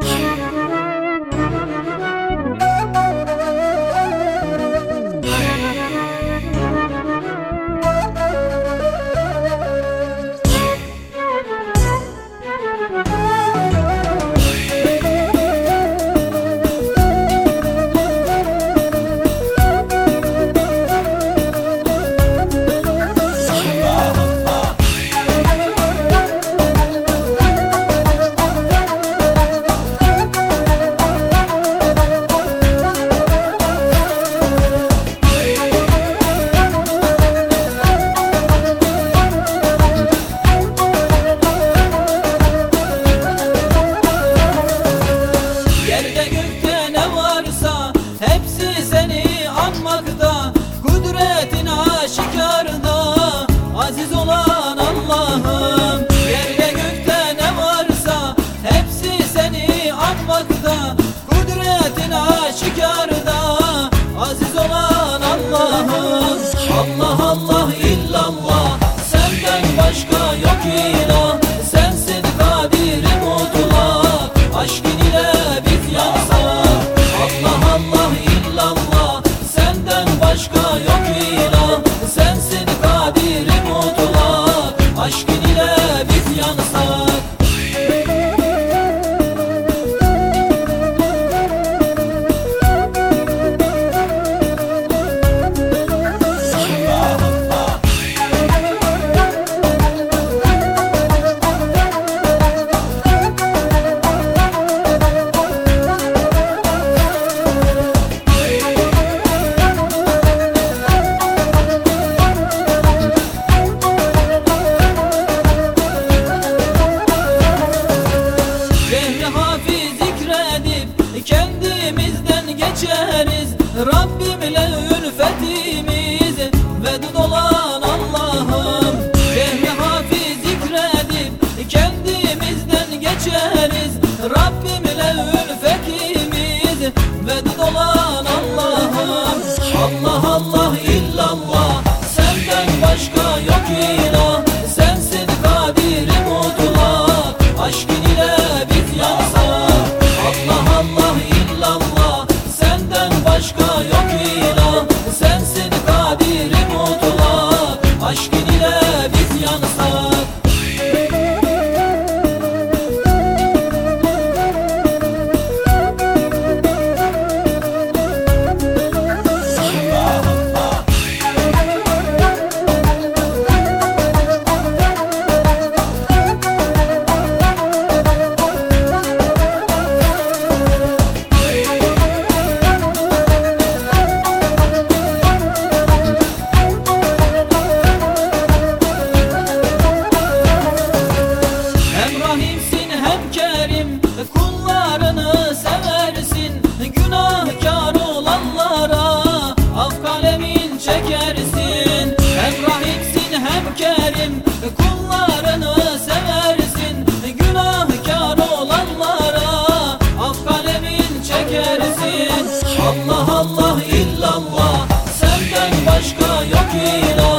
啊。Gökte ne varsa hepsi seni anmakta Kudretin aşikarda aziz olan Allah'ım. Yerde gökte ne varsa hepsi seni anmakta Kudretin aşikarda aziz olan Allah'ım. Allah Allah illallah senden başka yok ilah kendimizden geçeriz. Rabbimle ülfetimiz. Vedud olan Allah'ım. Zehri hafiz zikredip kendimizden geçeriz. Rabbimle ülfetimiz. Vedud olan Allah'ım. Allah Allah ثابت ينصر başka yok inan